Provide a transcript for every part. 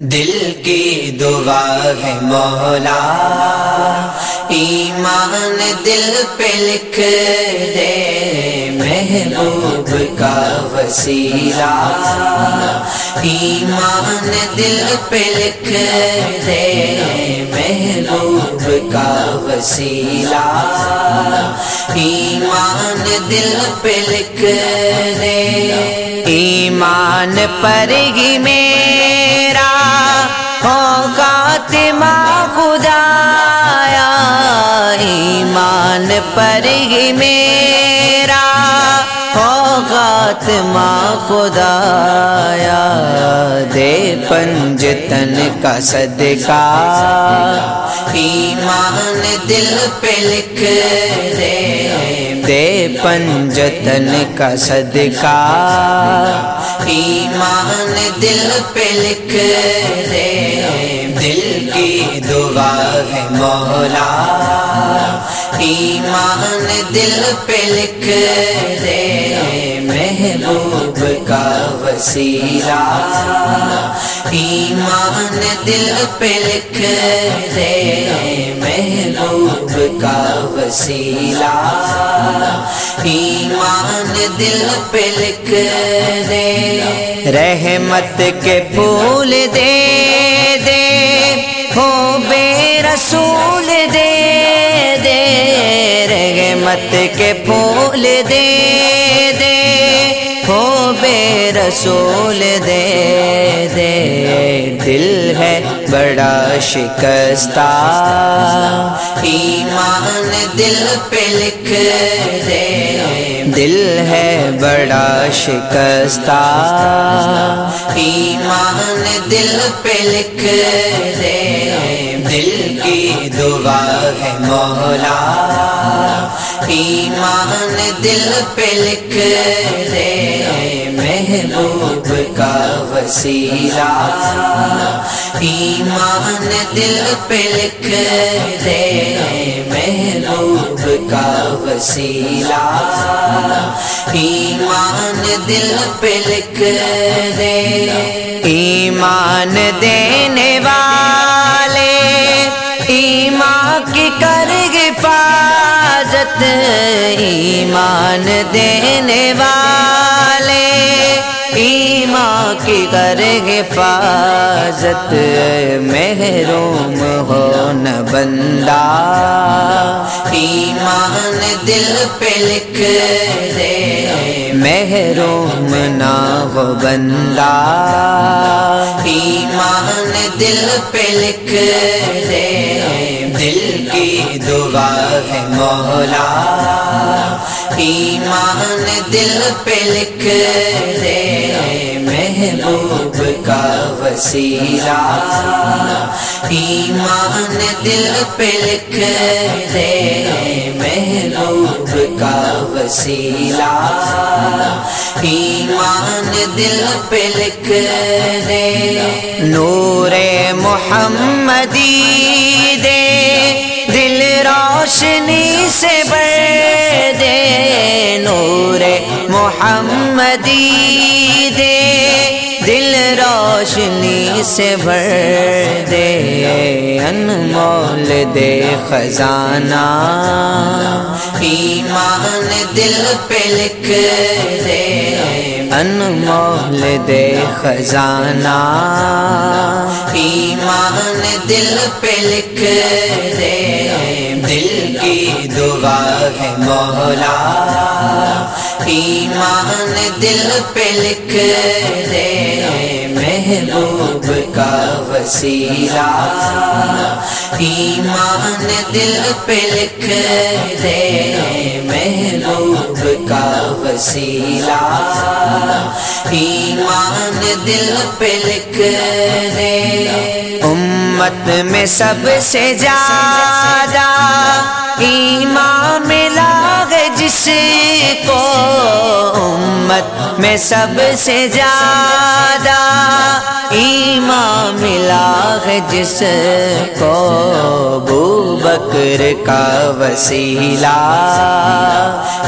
دل کی دعا ہے مولا۔ ایمان دل پہ لکھ دے، محبوب کا وسیلہ۔ ایمان دل پہ لکھ دے، محبوب کا وسیلہ۔ ایمان دل پہ لکھ دے۔ ایمان پر ہی میرا ہوگا تما خدایا، ایمان پر ہی میرا ہوگا تما خدایا۔ دے پنجتن کا صدقہ۔ ایمان دل پہ لکھ دے دے پنجتن کا صدقہ۔ ایمان دل پہ لکھ دے دل کی دعا ہے مولا ایمان دل پہ لکھ دے محبوب کا وسیلہ ایمان دل پہ لکھ دے محبوب کا وسیلہ ایمان دل پہ لکھ دے رحمت کے پھول دے دے ہو بے رسول دے دے، رحمت کے پھول دے دے۔ ہو رسول دے دے، دل ہے بڑا شکستہ۔ ایمان دل پہ لکھ دے۔ دل ہے بڑا شکستہ۔ ایمان دل پہ لکھ دے دل کی دعا ہے مولا۔ ایمان دل پہ لکھ دے محبوب کا وسیلہ ایمان دل پہ لکھ دے محبوب کا وسیلہ ایمان دل پہ لکھ دے ایمان دینے والے، ایمان کی کر حفاظت، ایمان دینے والے۔ ایمان کی کر حفاظت محروم ہو نہ بندہ۔ ایمان دل پہ لکھ دے، محروم نہ ہو بندہ۔ ایمان دل پہ لکھ دے، دل کی دعا ہے مولا۔ ایمان دل پہ لکھ دے محبوب کا وسیلہ۔ ایمان دل پہ لکھ دے محبوب کا وسیلہ۔ ایمان دل پہ لکھ دے نور محمدی دے۔ دل روشنی سے بڑھ نور محمدی دے، دل روشنی سے بھر دے انمول دے خزانہ۔ ایمان دل پہ لکھ دے انمول دے خزانہ۔ ایمان دل پہ لکھ دے، دل کی دعا ہے مولا۔ ایمان دل پہ لکھ دے محبوب کا وسیلہ۔ ایمان دل پہ لکھ دے محبوب کا وسیلہ۔ ایمان دل پہ لکھ دے امت میں سب سے زیادہ ایمان ملا گے جس کو امت میں سب سے زیادہ ایمان ملا ہے جس کو بو بکر کا وسیلہ۔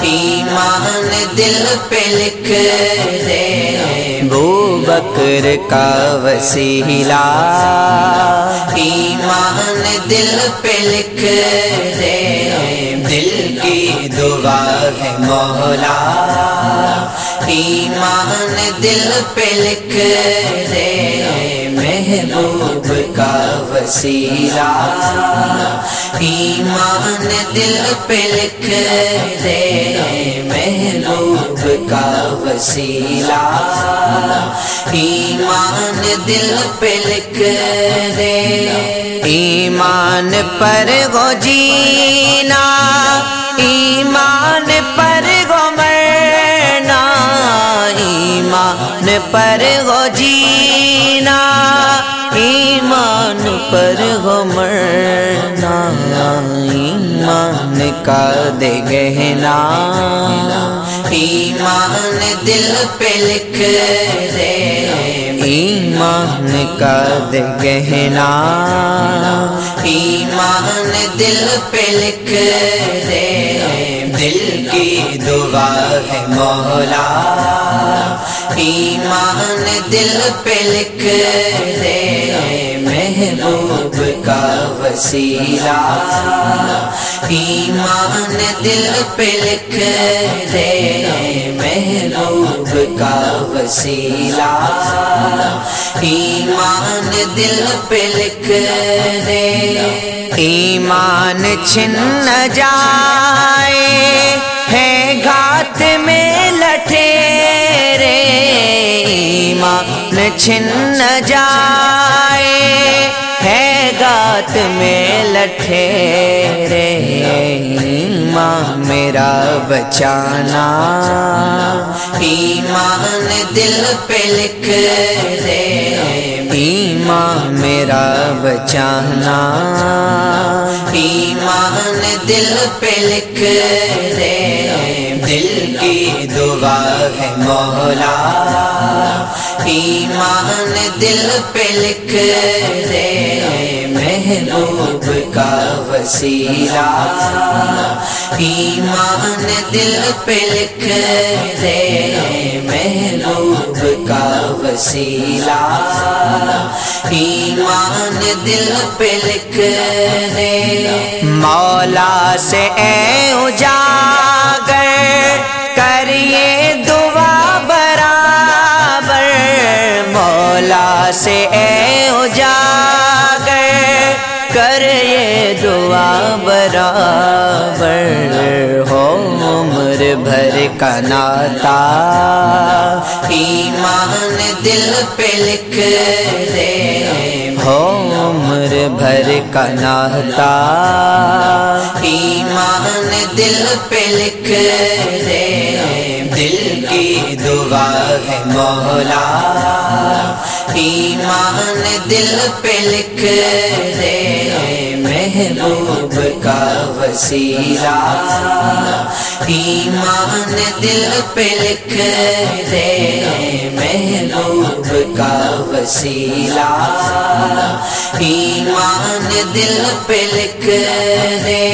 ایمان دل پہ لکھ دے بو بکر کا وسیلہ۔ ایمان دل پہ لکھ دے دل کی دعا ہے مولا۔ ایمان دل پہ لکھ دے محبوب کا وسیلہ۔ ایمان دل پہ لکھ دے محبوب کا وسیلہ۔ ایمان دل پہ لکھ دے ایمان پر گو جینا۔ ایمان پر گو جینا، ایمان پر گو مرنا، ایمان کا دے گہنا۔ ایمان دل پہ لکھ دے، ایمان کا دے گہنا۔ ایمان دل پہ لکھ دے، دل کی دعا ہے مولا۔ ایمان دل پہ لکھ دے محبوب کا وسیلہ۔ ایمان دل پہ لکھ دے محبوب کا وسیلہ۔ ایمان دل پہ لکھ دے ایمان چھن جائے، ہے گھات ایمان چھن جائے، ہے گات میں لٹھے رے ایمان میرا بچانا، ایمان دل پہ لکھ دے ایمان میرا بچانا، ایمان دل پہ لکھ دے دل کی دعا ہے مولا ایمان دل پہ لکھ دے، محبوب کا وسیلہ۔ ایمان دل پہ لکھ دے، محبوب کا وسیلہ۔ ایمان دل پہ لکھ دے۔ مولا سے اے اجاگر سے اے اجاگر کر یہ دعا برابر ہو عمر بھر کا ناتا۔ ایمان دل پہ لکھ دے ہو عمر بھر کا ناتا۔ ایمان دل پہ لکھ دے دل کی دعا ہے مولا۔ ایمان دل پہ لکھ دے محبوب کا وسیلہ۔ ایمان دل پہ لکھ دے محبوب کا وسیلہ۔ ایمان دل پہ لکھ دے